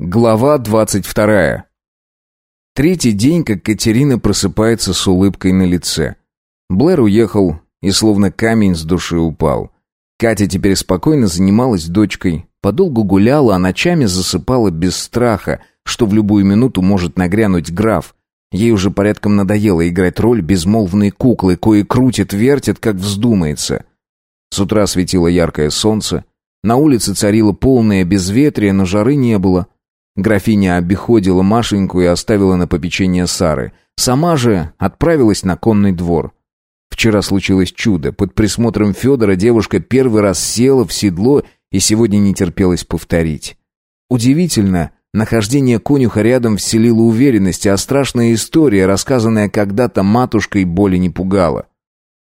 Глава двадцать вторая. Третий день, как Катерина просыпается с улыбкой на лице. Блэр уехал и словно камень с души упал. Катя теперь спокойно занималась дочкой, подолгу гуляла, а ночами засыпала без страха, что в любую минуту может нагрянуть граф. Ей уже порядком надоело играть роль безмолвной куклы, кое крутит, вертит, как вздумается. С утра светило яркое солнце, на улице царило полное безветрие, но жары не было. Графиня обиходила Машеньку и оставила на попечение Сары. Сама же отправилась на конный двор. Вчера случилось чудо. Под присмотром Федора девушка первый раз села в седло и сегодня не терпелось повторить. Удивительно, нахождение конюха рядом вселило уверенность, а страшная история, рассказанная когда-то матушкой, боли не пугала.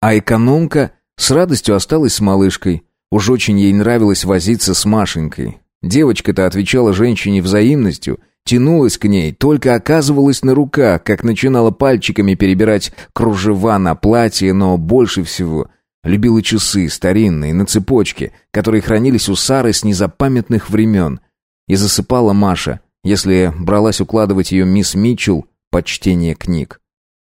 А экономка с радостью осталась с малышкой. Уж очень ей нравилось возиться с Машенькой. Девочка-то отвечала женщине взаимностью, тянулась к ней, только оказывалась на руках, как начинала пальчиками перебирать кружева на платье, но больше всего любила часы старинные, на цепочке, которые хранились у Сары с незапамятных времен. И засыпала Маша, если бралась укладывать ее мисс Митчелл под чтение книг.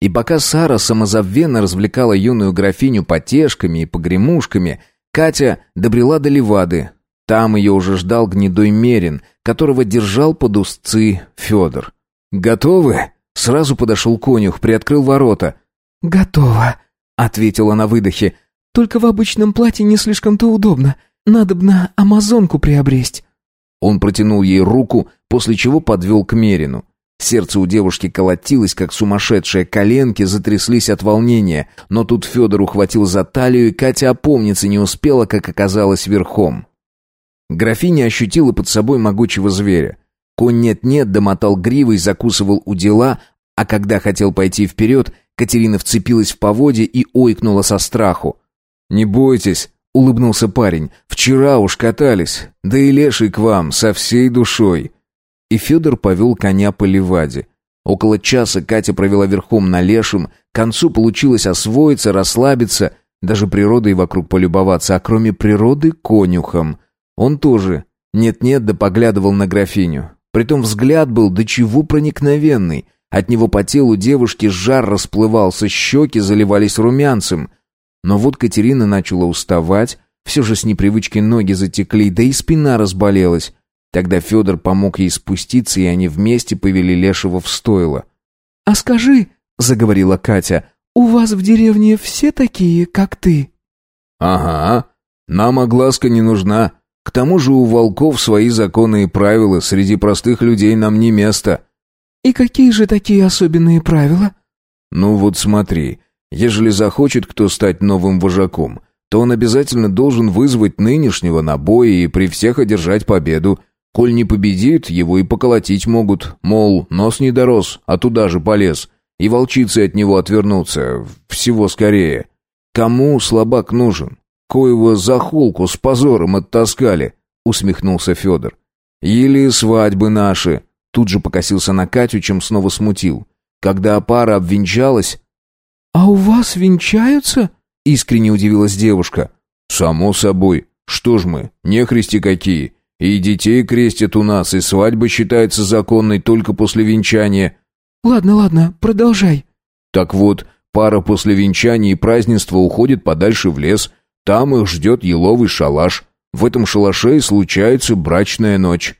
И пока Сара самозабвенно развлекала юную графиню потешками и погремушками, Катя добрела до Левады, там ее уже ждал гнедой Мерин, которого держал под узцы Федор. «Готовы?» Сразу подошел конюх, приоткрыл ворота. «Готово», — ответила на выдохе. «Только в обычном платье не слишком-то удобно. Надо б на амазонку приобресть». Он протянул ей руку, после чего подвел к Мерину. Сердце у девушки колотилось, как сумасшедшее, коленки затряслись от волнения, но тут Федор ухватил за талию, и Катя опомниться не успела, как оказалась верхом. Графиня ощутила под собой могучего зверя. Конь нет-нет домотал гривой, закусывал у дела, а когда хотел пойти вперед, Катерина вцепилась в поводье и ойкнула со страху. «Не бойтесь», — улыбнулся парень, — «вчера уж катались, да и леший к вам со всей душой». И Федор повел коня по леваде. Около часа Катя провела верхом на лешем, к концу получилось освоиться, расслабиться, даже природой вокруг полюбоваться, а кроме природы — конюхом — он тоже нет-нет да поглядывал на графиню. Притом взгляд был до чего проникновенный. От него по телу девушки жар расплывался, щеки заливались румянцем. Но вот Катерина начала уставать, все же с непривычки ноги затекли, да и спина разболелась. Тогда Федор помог ей спуститься, и они вместе повели Лешего в стойло. «А скажи», — заговорила Катя, — «у вас в деревне все такие, как ты?» «Ага, нам огласка не нужна», к тому же у волков свои законы и правила, среди простых людей нам не место. И какие же такие особенные правила? Ну вот смотри, ежели захочет кто стать новым вожаком, то он обязательно должен вызвать нынешнего на бой и при всех одержать победу. Коль не победит, его и поколотить могут, мол, нос не дорос, а туда же полез. И волчицы от него отвернутся, всего скорее. Кому слабак нужен? Коего за холку с позором оттаскали», — усмехнулся Федор. «Или свадьбы наши», — тут же покосился на Катю, чем снова смутил. «Когда пара обвенчалась...» «А у вас венчаются?» — искренне удивилась девушка. «Само собой. Что ж мы, нехристи какие. И детей крестят у нас, и свадьба считается законной только после венчания». «Ладно, ладно, продолжай». «Так вот, пара после венчания и празднества уходит подальше в лес, там их ждет еловый шалаш. В этом шалаше и случается брачная ночь».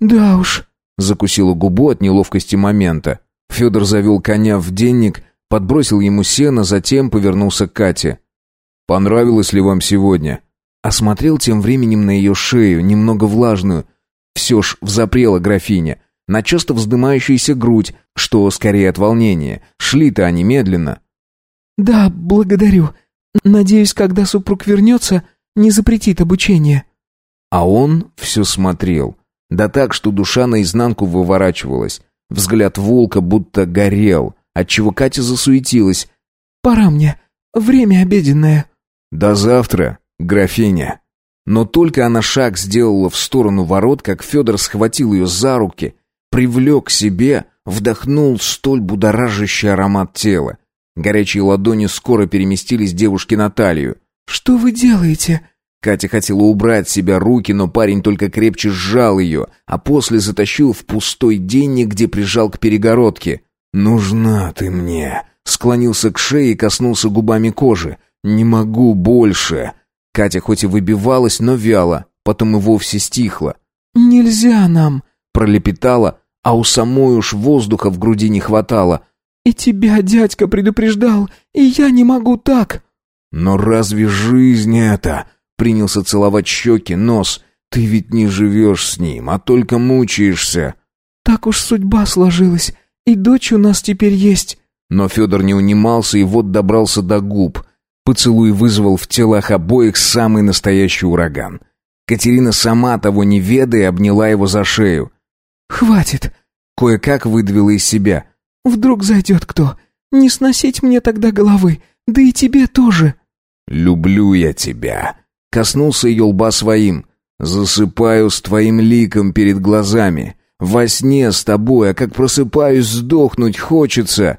«Да уж», — закусила губу от неловкости момента. Федор завел коня в денник, подбросил ему сено, затем повернулся к Кате. «Понравилось ли вам сегодня?» Осмотрел тем временем на ее шею, немного влажную. Все ж взапрела графиня. На часто вздымающаяся грудь, что скорее от волнения. Шли-то они медленно. «Да, благодарю. Надеюсь, когда супруг вернется, не запретит обучение». А он все смотрел. Да так, что душа наизнанку выворачивалась. Взгляд волка будто горел, отчего Катя засуетилась. «Пора мне. Время обеденное». «До завтра, графиня». Но только она шаг сделала в сторону ворот, как Федор схватил ее за руки, привлек к себе, вдохнул столь будоражащий аромат тела. Горячие ладони скоро переместились девушке на талию. «Что вы делаете?» Катя хотела убрать с себя руки, но парень только крепче сжал ее, а после затащил в пустой денник, где прижал к перегородке. «Нужна ты мне!» Склонился к шее и коснулся губами кожи. «Не могу больше!» Катя хоть и выбивалась, но вяло, потом и вовсе стихла. «Нельзя нам!» Пролепетала, а у самой уж воздуха в груди не хватало. «И тебя дядька предупреждал, и я не могу так!» «Но разве жизнь это?» Принялся целовать щеки, нос. «Ты ведь не живешь с ним, а только мучаешься». «Так уж судьба сложилась, и дочь у нас теперь есть». Но Федор не унимался и вот добрался до губ. Поцелуй вызвал в телах обоих самый настоящий ураган. Катерина сама того не ведая обняла его за шею. «Хватит!» Кое-как выдавила из себя. «Вдруг зайдет кто? Не сносить мне тогда головы, да и тебе тоже». «Люблю я тебя», Коснулся ее лба своим. «Засыпаю с твоим ликом перед глазами. Во сне с тобой, а как просыпаюсь, сдохнуть хочется».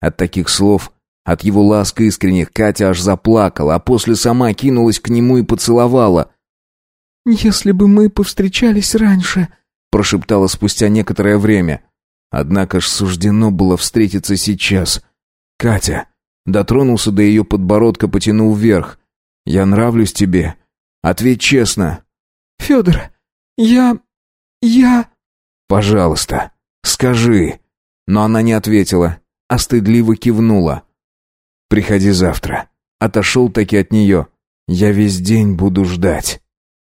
От таких слов, от его ласк искренних, Катя аж заплакала, а после сама кинулась к нему и поцеловала. «Если бы мы повстречались раньше», — прошептала спустя некоторое время. Однако ж суждено было встретиться сейчас. «Катя», дотронулся до ее подбородка, потянул вверх. Я нравлюсь тебе. Ответь честно. Федор, я... я... Пожалуйста, скажи. Но она не ответила, а стыдливо кивнула. Приходи завтра. Отошел таки от нее. Я весь день буду ждать.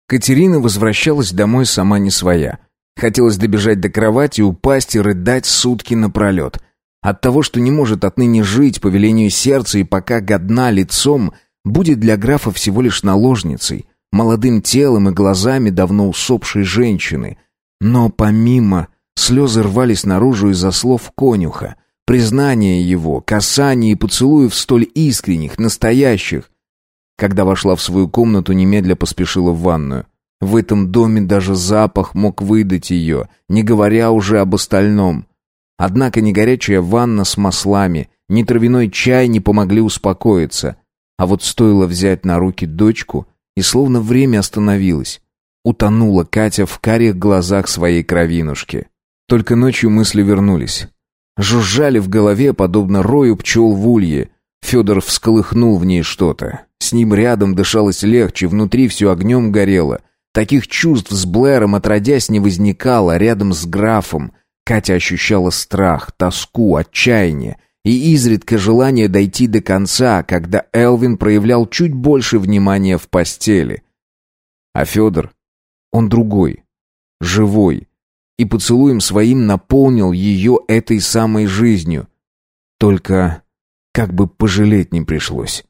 Катерина возвращалась домой сама не своя. Хотелось добежать до кровати, упасть и рыдать сутки напролет. От того, что не может отныне жить по велению сердца и пока годна лицом, будет для графа всего лишь наложницей, молодым телом и глазами давно усопшей женщины. Но помимо слезы рвались наружу из-за слов конюха, признания его, касаний и поцелуев столь искренних, настоящих. Когда вошла в свою комнату, немедля поспешила в ванную. В этом доме даже запах мог выдать ее, не говоря уже об остальном. Однако ни горячая ванна с маслами, ни травяной чай не помогли успокоиться. А вот стоило взять на руки дочку, и словно время остановилось. Утонула Катя в карих глазах своей кровинушки. Только ночью мысли вернулись. Жужжали в голове, подобно рою пчел в улье. Федор всколыхнул в ней что-то. С ним рядом дышалось легче, внутри все огнем горело. Таких чувств с Блэром отродясь не возникало, рядом с графом. Катя ощущала страх, тоску, отчаяние и изредка желание дойти до конца, когда Элвин проявлял чуть больше внимания в постели. А Федор, он другой, живой, и поцелуем своим наполнил ее этой самой жизнью. Только как бы пожалеть не пришлось.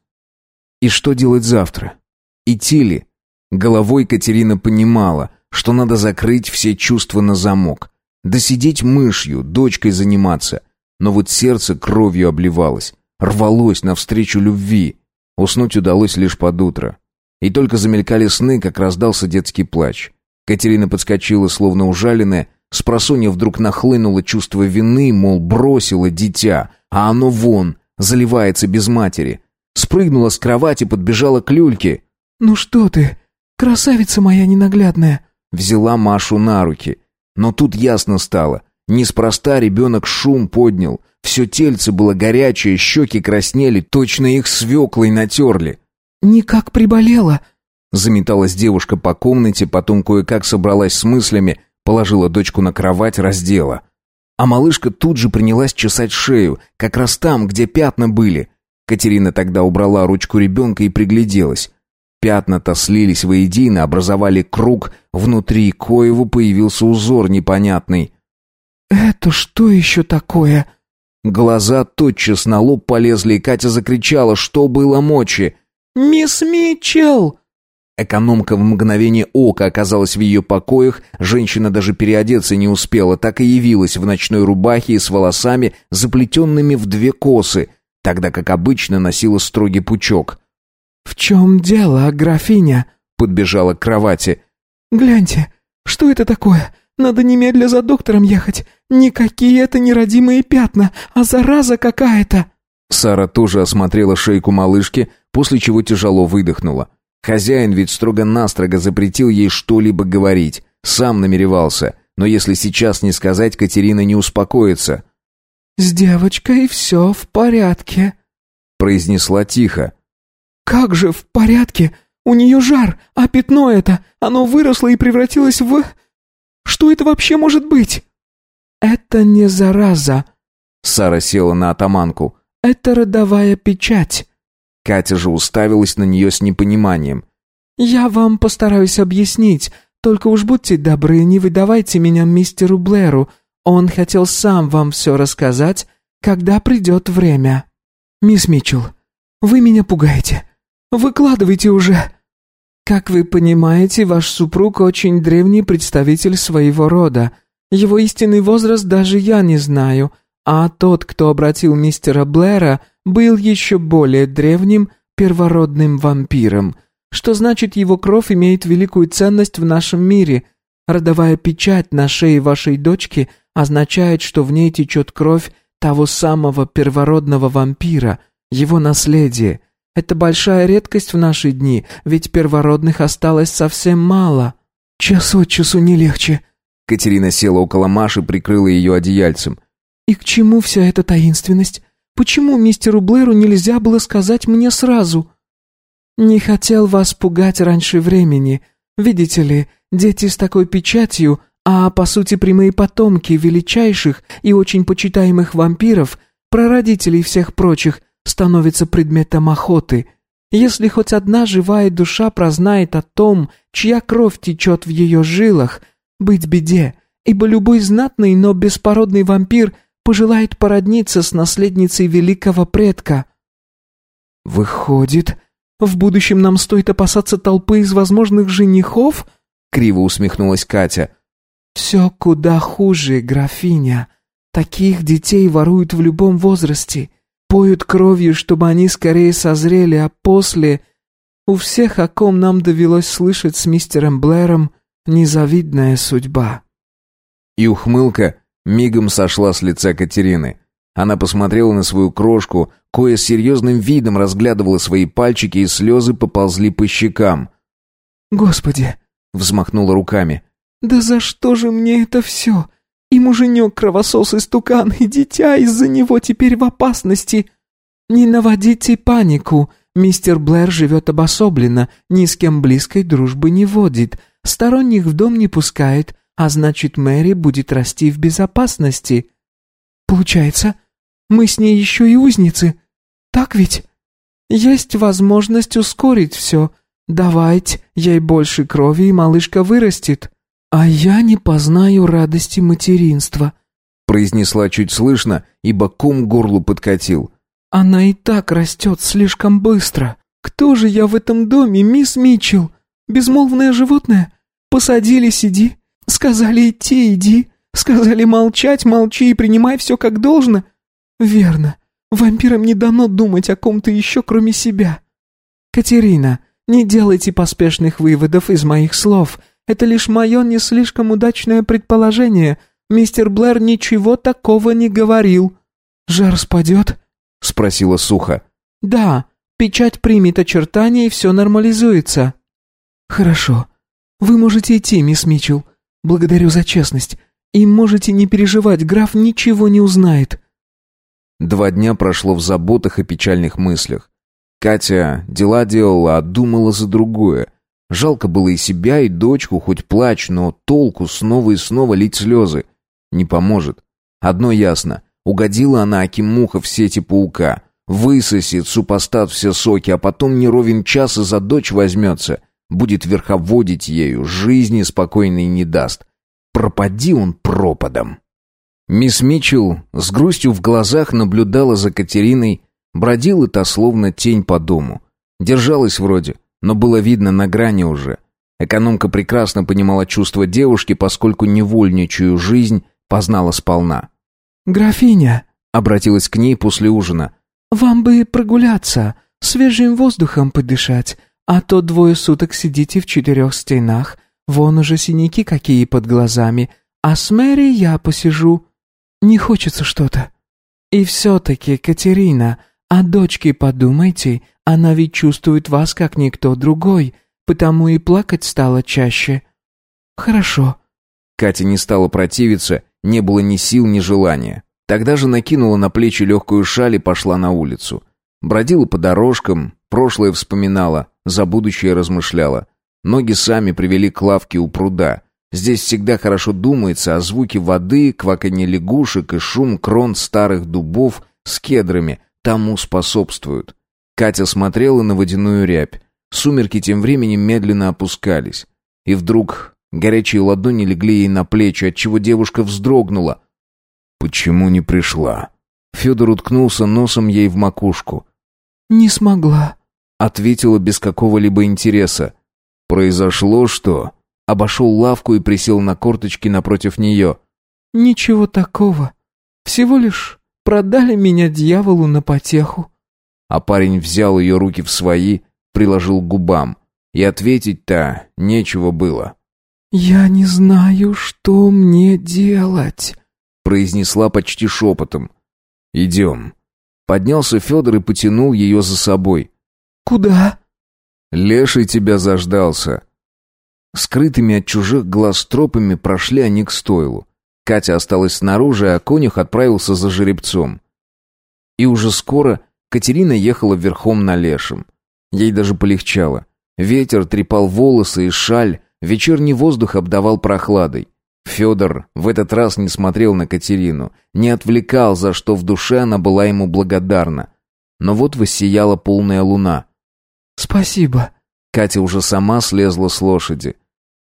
И что делать завтра? Идти ли? Головой Катерина понимала, что надо закрыть все чувства на замок, досидеть мышью, дочкой заниматься, но вот сердце кровью обливалось, рвалось навстречу любви. Уснуть удалось лишь под утро. И только замелькали сны, как раздался детский плач. Катерина подскочила, словно ужаленная, с просонья вдруг нахлынуло чувство вины, мол, бросила дитя, а оно вон, заливается без матери. Спрыгнула с кровати, подбежала к люльке. «Ну что ты, красавица моя ненаглядная!» Взяла Машу на руки. Но тут ясно стало, Неспроста ребенок шум поднял. Все тельце было горячее, щеки краснели, точно их свеклой натерли. «Никак приболела», — заметалась девушка по комнате, потом кое-как собралась с мыслями, положила дочку на кровать, раздела. А малышка тут же принялась чесать шею, как раз там, где пятна были. Катерина тогда убрала ручку ребенка и пригляделась. Пятна-то слились воедино, образовали круг, внутри коего появился узор непонятный. «Это что еще такое?» Глаза тотчас на лоб полезли, и Катя закричала, что было мочи. «Мисс Митчелл!» Экономка в мгновение ока оказалась в ее покоях, женщина даже переодеться не успела, так и явилась в ночной рубахе и с волосами, заплетенными в две косы, тогда как обычно носила строгий пучок. «В чем дело, графиня?» — подбежала к кровати. «Гляньте, что это такое? Надо немедля за доктором ехать. Никакие это не родимые пятна, а зараза какая-то». Сара тоже осмотрела шейку малышки, после чего тяжело выдохнула. Хозяин ведь строго-настрого запретил ей что-либо говорить. Сам намеревался. Но если сейчас не сказать, Катерина не успокоится. «С девочкой все в порядке», — произнесла тихо. «Как же в порядке? У нее жар, а пятно это, оно выросло и превратилось в... Что это вообще может быть?» «Это не зараза», — Сара села на атаманку. «Это родовая печать». Катя же уставилась на нее с непониманием. «Я вам постараюсь объяснить, только уж будьте добры, не выдавайте меня мистеру Блэру. Он хотел сам вам все рассказать, когда придет время. Мисс Митчелл, вы меня пугаете. Выкладывайте уже». «Как вы понимаете, ваш супруг очень древний представитель своего рода. Его истинный возраст даже я не знаю, а тот, кто обратил мистера Блэра, был еще более древним первородным вампиром, что значит его кровь имеет великую ценность в нашем мире. Родовая печать на шее вашей дочки означает, что в ней течет кровь того самого первородного вампира, его наследие. Это большая редкость в наши дни, ведь первородных осталось совсем мало. Час от часу не легче, Катерина села около Маши, прикрыла ее одеяльцем. «И к чему вся эта таинственность? Почему мистеру Блэру нельзя было сказать мне сразу?» «Не хотел вас пугать раньше времени. Видите ли, дети с такой печатью, а по сути прямые потомки величайших и очень почитаемых вампиров, прародителей всех прочих, становятся предметом охоты. Если хоть одна живая душа прознает о том, чья кровь течет в ее жилах – быть беде, ибо любой знатный, но беспородный вампир пожелает породниться с наследницей великого предка. Выходит, в будущем нам стоит опасаться толпы из возможных женихов? Криво усмехнулась Катя. Все куда хуже, графиня. Таких детей воруют в любом возрасте, поют кровью, чтобы они скорее созрели, а после... У всех, о ком нам довелось слышать с мистером Блэром, Незавидная судьба». И ухмылка мигом сошла с лица Катерины. Она посмотрела на свою крошку, кое с серьезным видом разглядывала свои пальчики, и слезы поползли по щекам. «Господи!» — взмахнула руками. «Да за что же мне это все? И муженек кровосос и стукан, и дитя из-за него теперь в опасности. Не наводите панику. Мистер Блэр живет обособленно, ни с кем близкой дружбы не водит. Сторонних в дом не пускает, а значит, Мэри будет расти в безопасности. Получается, мы с ней еще и узницы. Так ведь? Есть возможность ускорить все. Давайте ей больше крови, и малышка вырастет. А я не познаю радости материнства, произнесла чуть слышно, ибо ком горлу подкатил. Она и так растет слишком быстро. Кто же я в этом доме, мисс Митчелл? Безмолвное животное? Посадили, сиди. Сказали идти, иди. Сказали молчать, молчи и принимай все как должно. Верно. Вампирам не дано думать о ком-то еще, кроме себя. Катерина, не делайте поспешных выводов из моих слов. Это лишь мое не слишком удачное предположение. Мистер Блэр ничего такого не говорил. Жар спадет? Спросила сухо. Да, печать примет очертания и все нормализуется. Хорошо. «Вы можете идти, мисс Митчелл. Благодарю за честность. И можете не переживать, граф ничего не узнает». Два дня прошло в заботах и печальных мыслях. Катя дела делала, а думала за другое. Жалко было и себя, и дочку, хоть плачь, но толку снова и снова лить слезы. Не поможет. Одно ясно. Угодила она Акимуха в сети паука. Высосет супостат все соки, а потом не ровен час и за дочь возьмется будет верховодить ею, жизни спокойной не даст. Пропади он пропадом. Мисс Митчелл с грустью в глазах наблюдала за Катериной, бродила та словно тень по дому. Держалась вроде, но было видно на грани уже. Экономка прекрасно понимала чувства девушки, поскольку невольничую жизнь познала сполна. «Графиня», — обратилась к ней после ужина, — «вам бы прогуляться, свежим воздухом подышать. А то двое суток сидите в четырех стенах, вон уже синяки какие под глазами, а с Мэри я посижу. Не хочется что-то. И все-таки, Катерина, о дочке подумайте, Она ведь чувствует вас, как никто другой, потому и плакать стала чаще. Хорошо». Катя не стала противиться, не было ни сил, ни желания. Тогда же накинула на плечи легкую шаль и пошла на улицу. Бродила по дорожкам, прошлое вспоминала, за будущее размышляла. Ноги сами привели к лавке у пруда. Здесь всегда хорошо думается, а звуки воды, кваканье лягушек и шум крон старых дубов с кедрами тому способствуют. Катя смотрела на водяную рябь. Сумерки тем временем медленно опускались. И вдруг горячие ладони легли ей на плечи, отчего девушка вздрогнула. «Почему не пришла?» Федор уткнулся носом ей в макушку. «Не смогла», — ответила без какого-либо интереса. «Произошло что?» Обошел лавку и присел на корточки напротив нее. «Ничего такого. Всего лишь продали меня дьяволу на потеху». А парень взял ее руки в свои, приложил к губам. И ответить-то нечего было. «Я не знаю, что мне делать», — произнесла почти шепотом. «Идем». Поднялся Федор и потянул ее за собой. «Куда?» «Леший тебя заждался». Скрытыми от чужих глаз тропами прошли они к стойлу. Катя осталась снаружи, а конюх отправился за жеребцом. И уже скоро Катерина ехала верхом на лешем. Ей даже полегчало. Ветер трепал волосы и шаль, вечерний воздух обдавал прохладой. Федор в этот раз не смотрел на Катерину, не отвлекал, за что в душе она была ему благодарна. Но вот воссияла полная луна. «Спасибо». Катя уже сама слезла с лошади.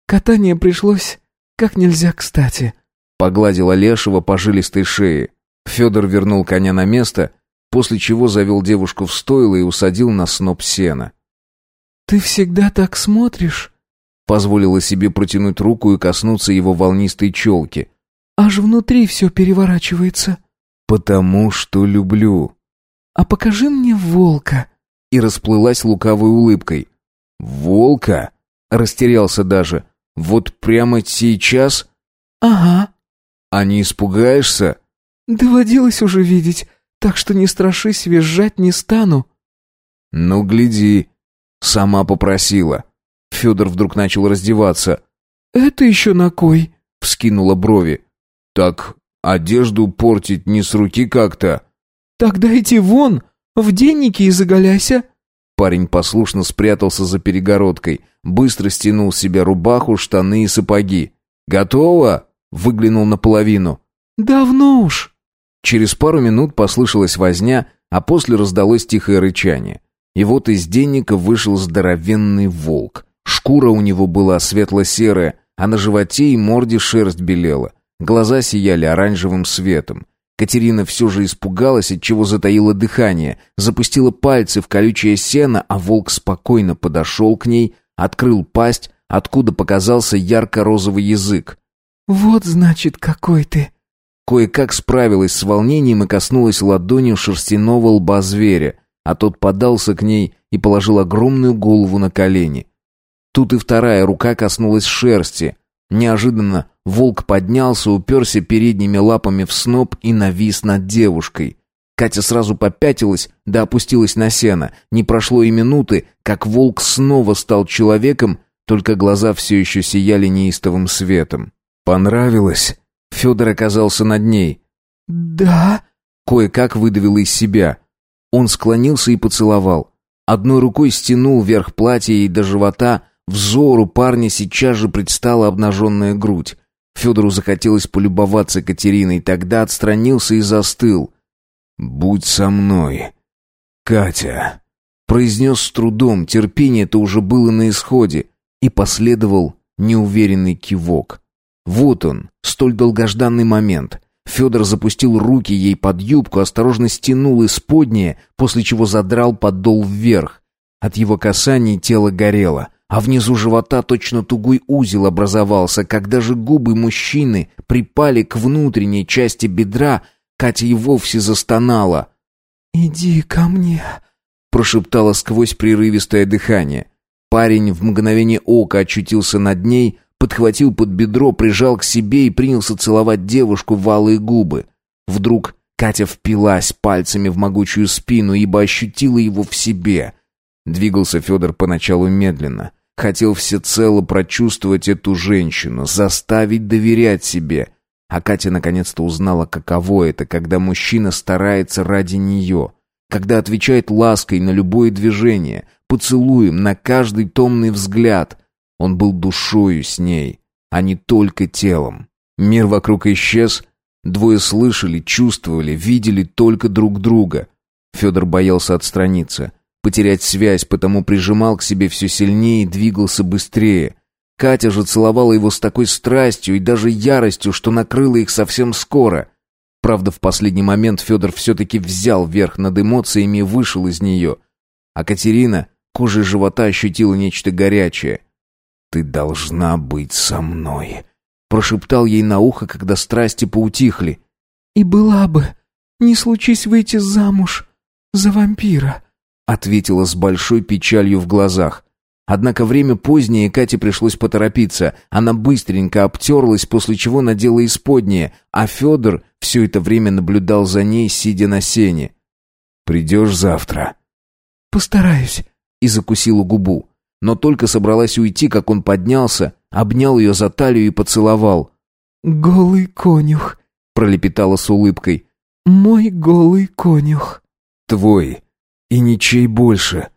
«Катание пришлось как нельзя кстати». Погладила Лешего по жилистой шее. Федор вернул коня на место, после чего завел девушку в стойло и усадил на сноп сена. «Ты всегда так смотришь?» Позволила себе протянуть руку и коснуться его волнистой челки. «Аж внутри все переворачивается». «Потому что люблю». «А покажи мне волка». И расплылась лукавой улыбкой. «Волка?» Растерялся даже. «Вот прямо сейчас?» «Ага». «А не испугаешься?» «Доводилось уже видеть, так что не страшись, визжать не стану». «Ну, гляди». Сама попросила. Федор вдруг начал раздеваться. «Это еще на кой?» — вскинула брови. «Так одежду портить не с руки как-то». «Тогда иди вон, в денники и заголяйся». Парень послушно спрятался за перегородкой, быстро стянул с себя рубаху, штаны и сапоги. «Готово?» — выглянул наполовину. «Давно уж». Через пару минут послышалась возня, а после раздалось тихое рычание. И вот из денника вышел здоровенный волк. Шкура у него была светло-серая, а на животе и морде шерсть белела. Глаза сияли оранжевым светом. Катерина все же испугалась, от чего затаила дыхание, запустила пальцы в колючее сено, а волк спокойно подошел к ней, открыл пасть, откуда показался ярко-розовый язык. «Вот, значит, какой ты!» Кое-как справилась с волнением и коснулась ладонью шерстяного лба зверя, а тот подался к ней и положил огромную голову на колени. Тут и вторая рука коснулась шерсти. Неожиданно волк поднялся, уперся передними лапами в сноп и навис над девушкой. Катя сразу попятилась, да опустилась на сено. Не прошло и минуты, как волк снова стал человеком, только глаза все еще сияли неистовым светом. «Понравилось?» Федор оказался над ней. «Да?» Кое-как выдавил из себя. Он склонился и поцеловал. Одной рукой стянул вверх платья и до живота. Взору парня сейчас же предстала обнаженная грудь. Федору захотелось полюбоваться Катериной, тогда отстранился и застыл. «Будь со мной, Катя», — произнес с трудом, терпение-то уже было на исходе, и последовал неуверенный кивок. Вот он, столь долгожданный момент. Федор запустил руки ей под юбку, осторожно стянул исподнее, после чего задрал подол вверх. От его касаний тело горело, а внизу живота точно тугой узел образовался, когда же губы мужчины припали к внутренней части бедра, Катя и вовсе застонала. «Иди ко мне», — прошептала сквозь прерывистое дыхание. Парень в мгновение ока очутился над ней, подхватил под бедро, прижал к себе и принялся целовать девушку в алые губы. Вдруг Катя впилась пальцами в могучую спину, ибо ощутила его в себе. Двигался Федор поначалу медленно. Хотел всецело прочувствовать эту женщину, заставить доверять себе. А Катя наконец-то узнала, каково это, когда мужчина старается ради нее, когда отвечает лаской на любое движение, поцелуем на каждый томный взгляд. Он был душою с ней, а не только телом. Мир вокруг исчез, двое слышали, чувствовали, видели только друг друга. Федор боялся отстраниться, потерять связь, потому прижимал к себе все сильнее и двигался быстрее. Катя же целовала его с такой страстью и даже яростью, что накрыла их совсем скоро. Правда, в последний момент Федор все-таки взял верх над эмоциями и вышел из нее. А Катерина кожей живота ощутила нечто горячее. «Ты должна быть со мной», — прошептал ей на ухо, когда страсти поутихли. «И была бы, не случись выйти замуж за вампира», ответила с большой печалью в глазах. Однако время позднее, Кате пришлось поторопиться. Она быстренько обтерлась, после чего надела исподнее, а Федор все это время наблюдал за ней, сидя на сене. «Придешь завтра?» «Постараюсь», и закусила губу. Но только собралась уйти, как он поднялся, обнял ее за талию и поцеловал. «Голый конюх», — пролепетала с улыбкой. «Мой голый конюх». «Твой», и ничей больше.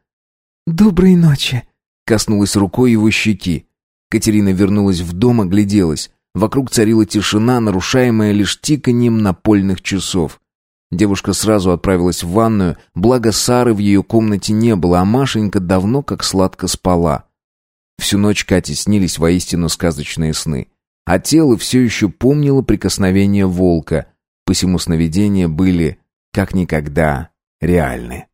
Доброй ночи. Коснулась рукой его щеки. Катерина вернулась в дом, огляделась. Вокруг царила тишина, нарушаемая лишь тиканьем напольных часов. Девушка сразу отправилась в ванную, благо Сары в ее комнате не было, а Машенька давно как сладко спала. Всю ночь Кате снились воистину сказочные сны. А тело все еще помнило прикосновение волка. Посему сновидения были, как никогда, реальны.